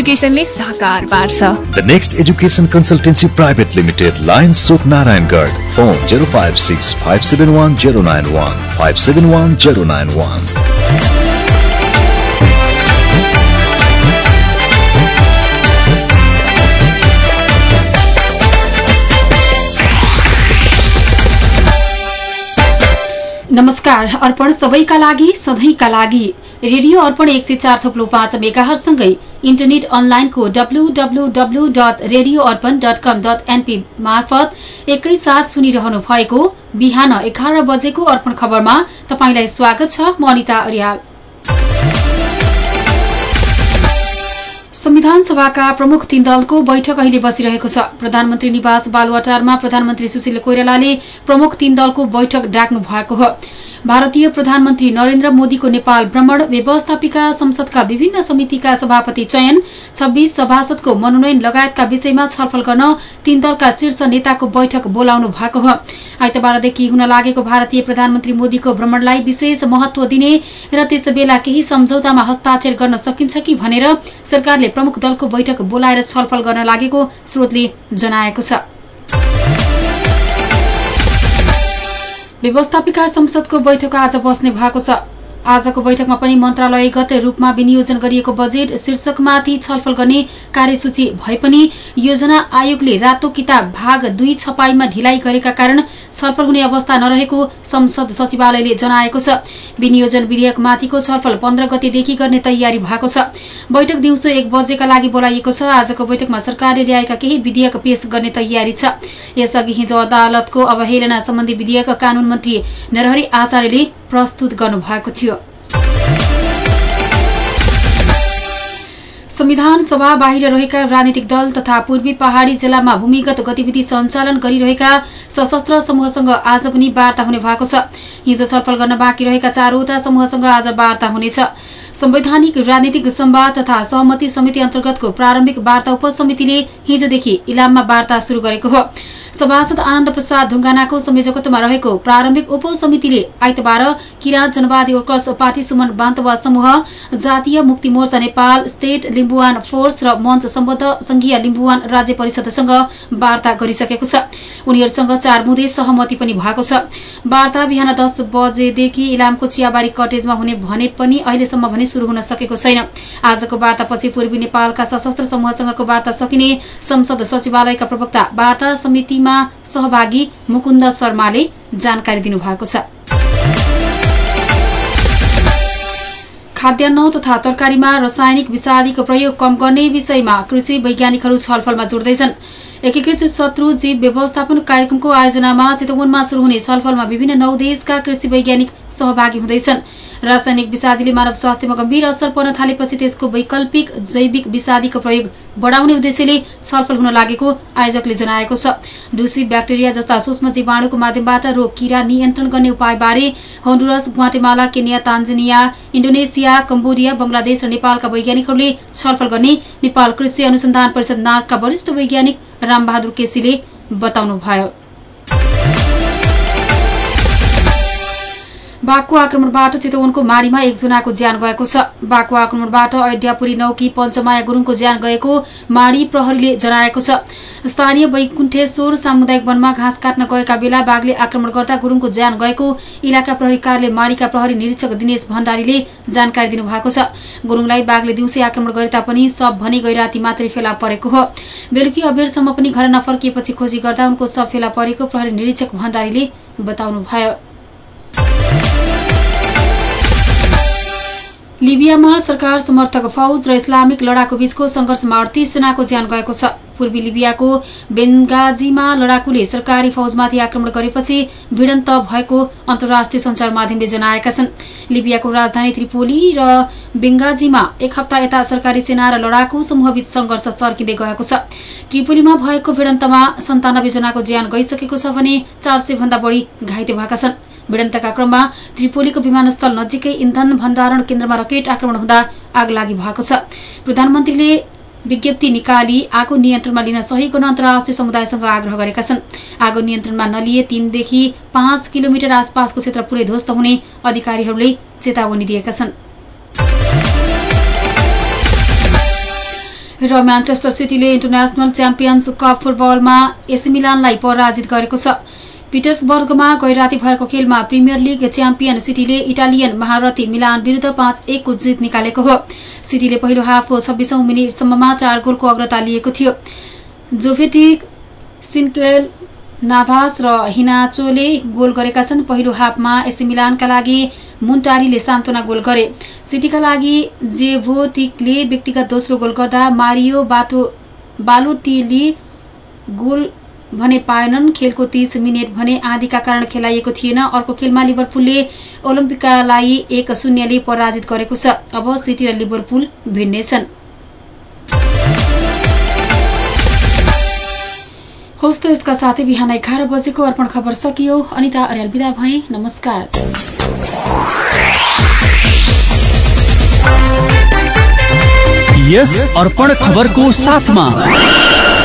एजुकेसनले साकार पार्छ। The next education consultancy private limited line सुक Narayangarh phone zero five six five seven one zero nine one five seven one zero nine one नमस्कार अर्पण सबैका लागि सधैँका लागि। रेडियो अर्पण एक सय चार थप्लो पाँच मेगाहरूसँगै इन्टरनेट अनलाइनको WWW dot radio Arpan dot com dot NP मार्फत एकैसाथ सुनिरहनु भएको बिहान एघार बजेको अर्पण खबरमा तपाईँलाई स्वागत छ म अनिता अर्याल। संविधान सभाका प्रमुख तीन दलको बैठक अहिले बसिरहेको छ। प्रधानमन्त्री निवास बालुवाटारमा प्रधानमन्त्री सुशील कोइरालाले प्रमुख तीन दलको बैठक डाक्नु भएको हो। भारतीय प्रधानमन्त्री नरेन्द्र मोदीको नेपाल भ्रमण व्यवस्थापिका संसदका विभिन्न समितिका सभापति चयन छब्बीस सभासदको मनोनयन लगायतका विषयमा छलफल गर्न तीन दलका शीर्ष नेताको बैठक बोलाउनु भएको हो। आइतबारदेखि हुन लागेको भारतीय प्रधानमन्त्री मोदीको भ्रमणलाई विशेष महत्व दिने र त्यसबेला केही सम्झौतामा हस्ताक्षर गर्न सकिन्छ कि भनेर सरकारले प्रमुख दलको बैठक बोलाएर छलफल गर्न लागेको स्रोतले जनाएको छ। व्यवस्थापिका संसदको बैठक आज बस्ने भएको छ। आजको बैठकमा पनि मन्त्रालयगत रूपमा विनियोजन गरिएको बजेट शीर्षकमाथि छलफल गर्ने कार्यसूची भए पनि योजना आयोगले रातो किताब भाग दुई छपाईमा ढिलाइ गरेका कारण छलफल हुने अवस्था नरहेको संसद सचिवालयले जनाएको छ। विनियोजन विधेयकमाथिको छलफल पन्ध्र गतेदेखि गर्ने तयारी भएको छ। बैठक दिउँसो एक बजेका लागि बोलाइएको छ। आजको बैठकमा सरकारले ल्याएका केही विधेयक पेश गर्ने तयारी छ। यसअघि हिजो अदालतको अवहेलना सम्बन्धी विधेयक कानून मन्त्री नरहरी आचार्यले प्रस्तुत गर्नुभएको थियो। संविधान सभा बाहिर रहेका राजनीतिक दल तथा पूर्वी पहाड़ी जिल्लामा भूमिगत गतिविधि सञ्चालन गरिरहेका सशस्त्र समूहसँग आज पनि वार्ता हुने भएको छ। हिजो छलफल गर्न बाँकी रहेका चारवटा समूहसँग आज वार्ता हुनेछ। संवैधानिक राजनीतिक सम्वाद तथा सहमति समिति अन्तर्गतको प्रारम्भिक वार्ता उपसमितिले हिजोदेखि इलाममा वार्ता शुरू गरेको हो। सभासद आनन्द प्रसाद ढुङ्गानाको संयोजकत्वमा रहेको प्रारम्भिक उपसमितिले आइतबार किराँत जनवादी वर्कर्स पार्टी सुमन बान्तवा समूह जातीय मुक्ति मोर्चा नेपाल स्टेट लिम्बुवान फोर्स र मञ्च सम्बद्ध संघीय लिम्बुवान राज्य परिषदसँग वार्ता गरिसकेको छ। उनीहरूसँग चार बुँदे सहमति पनि भएको छ। वार्ता बिहान दस बजेदेखि इलामको चियाबारी कटेजमा हुने भने पनि अहिलेसम्म भने शुरू हुन सकेको छैन। आजको वार्तापछि पूर्वी नेपालका सशस्त्र समूहसँगको वार्ता सकिने संसद सचिवालयका प्रवक्ता वार्ता समितिमा सहभागी मुकुन्द शर्माले जानकारी दिनुभएको छ। खाद्यान्न तथा तरकारीमा रासायनिक विषादीको प्रयोग कम गर्ने विषयमा कृषि वैज्ञानिकहरू छलफलमा जोड्दैछन् एकीकृत शत्रु जीव व्यवस्थापन कार्यक्रमको आयोजनामा चितवनमा शुरू हुने छलफलमा विभिन्न नौ देशका कृषि वैज्ञानिक सहभागी हुँदैछन्। रासायनिक विषादीले मानव स्वास्थ्यमा गम्भीर असर पर्न थालेपछि त्यसको वैकल्पिक जैविक विषादीको प्रयोग बढ़ाउने उद्देश्यले छलफल हुन लागेको आयोजकले जनाएको छ। ढुसी ब्याक्टेरिया जस्ता सूक्ष्म जीवाणुको माध्यमबाट रोग किरा नियन्त्रण गर्ने उपायबारे Honduras Guatemala Kenya Tanzania Indonesia Cambodia Bangladesh र नेपालका वैज्ञानिकहरूले छलफल गर्ने नेपाल कृषि अनुसन्धान परिषद नार्कका वरिष्ठ वैज्ञानिक रामबहादुर केसीले बताउनुभयो। बाघको आक्रमणबाट चितवनको माडीमा एकजनाको ज्यान गएको छ। बाघको आक्रमणबाट अयोध्यापुरी नौकी पञ्चमाया गुरूङको ज्यान गएको माडी प्रहरीले जनाएको छ। स्थानीय वैकुण्ठेश्वर सामुदायिक वनमा घाँस काट्न गएका बेला बाघले आक्रमण गर्दा गुरूङको ज्यान गएको इलाका प्रहरी कार्यालय माडीका प्रहरी निरीक्षक दिनेश भण्डारीले जानकारी दिनुभएको छ। गुरूङलाई बाघले दिउँसै आक्रमण गरे तापनि सब भने गैराती मात्रै फेला परेको हो। बेलुकी अबेरसम्म पनि घर नफर्किएपछि खोजी गर्दा उनको सब फेला परेको प्रहरी निरीक्षक भण्डारीले बताउनुभयो। लिबियामा सरकार समर्थक फौज र इस्लामिक लडाकु बीचको संघर्षमा जनाको ज्यान गएको छ। पूर्वी लिबियाको बेन्गाजीमा लडाकुले सरकारी फौजमाथि आक्रमण गरेपछि भिडन्त भएको अन्तर्राष्ट्रिय संचार माध्यमले जनाएका छन्। लिबियाको राजधानी त्रिपोली र बेङ्गाजीमा एक हप्ता यता सरकारी सेना र लडाकु समूहबीच संघर्ष चर्किँदै गएको छ। त्रिपोलीमा भएको भिडन्तमा सन्तानब्बे जनाको ज्यान गइसकेको छ भने चार भन्दा बढ़ी घाइते भएका छन्। भिडन्तका क्रममा त्रिपोलीको विमानस्थल नजिकै इन्धन भण्डारण केन्द्रमा रकेट आक्रमण हुँदा आग लागि भएको छ। प्रधानमन्त्रीले विज्ञप्ति निकाली आगो नियन्त्रणमा लिन सहयोग गर्न अन्तर्राष्ट्रिय समुदायसँग आग्रह गरेका छन्। आगो नियन्त्रणमा नलिए तीनदेखि पाँच किलोमिटर आसपासको क्षेत्र पुरै ध्वस्त हुने अधिकारीहरूले चेतावनी दिएका छन्। र म्यान्चेस्टर सिटीले इन्टरनेसनल च्याम्पियन्स कप फुटबलमा एसी मिलानलाई पराजित गरेको छ। पिटर्सबर्गमा गैराती भएको खेलमा प्रिमियर लिग च्याम्पियन सिटीले इटालियन महारथी मिलान विरूद्ध पाँच एकको जित निकालेको हो। सिटीले पहिलो हाफ छब्बीसौं मिनटसम्ममा चार गोलको अग्रता लिएको थियो। जोभेटिक सिन्केल नाभास र हिनाचोले गोल गरेका छन्। पहिलो हाफमा एसी मिलानका लागि मुन्टारीले सान्त्वना गोल गरे। सिटीका लागि जेभोतिकले व्यक्तिगत दोस्रो गोल गर्दा मारियो बाटो बालोटिली गोल भने पाएनन् खेलको तीस मिनट भने आँधीका कारण खेलाइएको थिएन। अर्को खेलमा लिभरपुलले ओलम्पिकालाई एक शून्यले पराजित गरेको छ। अब सिटी र लिभरपुल भिड्नेछन् होस् त यसका साथै बिहान एघार बजेको अर्पण खबर सकियो। अनिता अर्याल विदा भए। नमस्कार। यस अर्पण खबरको साथमा